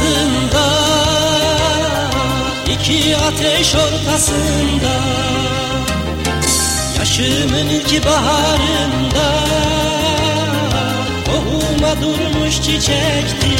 ortasında iki ateş ortasında Yaşımın ilk baharında Kohuma durmuş çiçekti.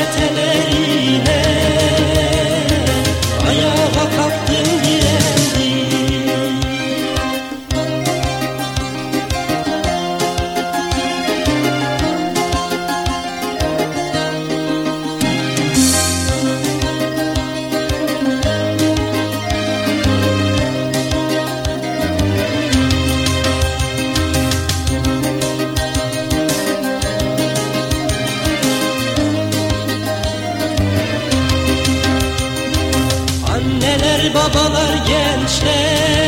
İhanet babalar, gençler.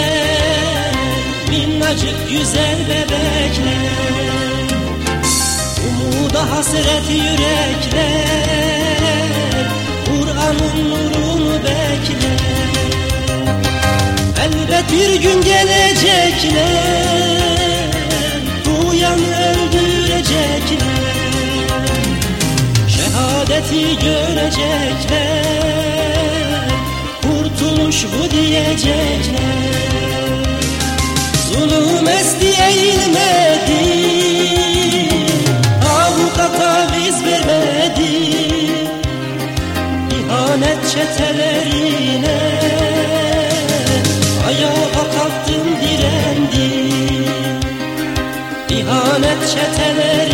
Minnacık güzel bebekler. Umuda hasret yürekler. Kur'an'ın nurunu bekler. Elbet bir gün gelecekler. Duyanı öldürecekler. Şehadeti görecekler Kurtuluş bu diyecekler. Zulüm esti eğilmedi Avuka taviz vermedi İhanet çetelerine Ayağa kalktım direndi. İhanet çetelerine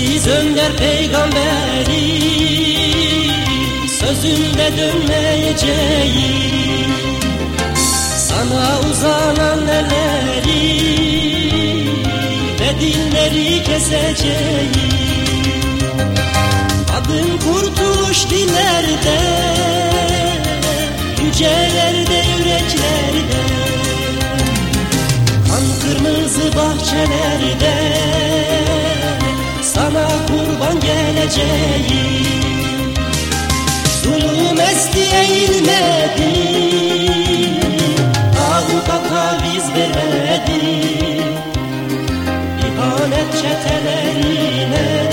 Aziz Önder peygamberi Sözünde dönmeyeceğim Sana uzanan elleri Ve dilleri keseceğim Adın kurtuluş dillerde Yücelerde yüreklerde. Kan kırmızı bahçelerde geleceğim Zulüm esti eğilmedi. Avuka taviz vermedi. İhanet çetelerine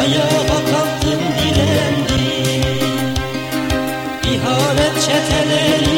Ayağa kalktım direndi. İhanet çetelerine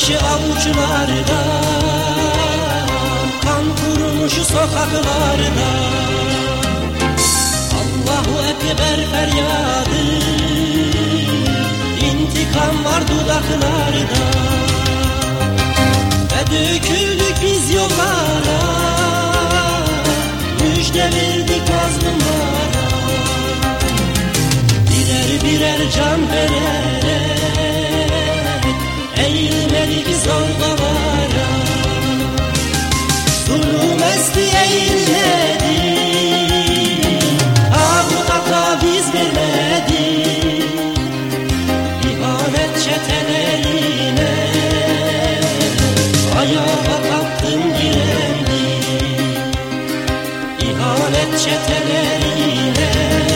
Ateşi avuçlarda Kan kurumuş sokaklarda Allahu Ekber feryadı İntikam var dudaklarda. Ve döküldük biz yollara Müjde verdik mazlumlara. Birer birer can vererek sevgi sorgulara Zulüm esti eyledi Abu Ata biz vermedi İhanet çetelerine Ayağa kalktım direndi İhanet çetelerine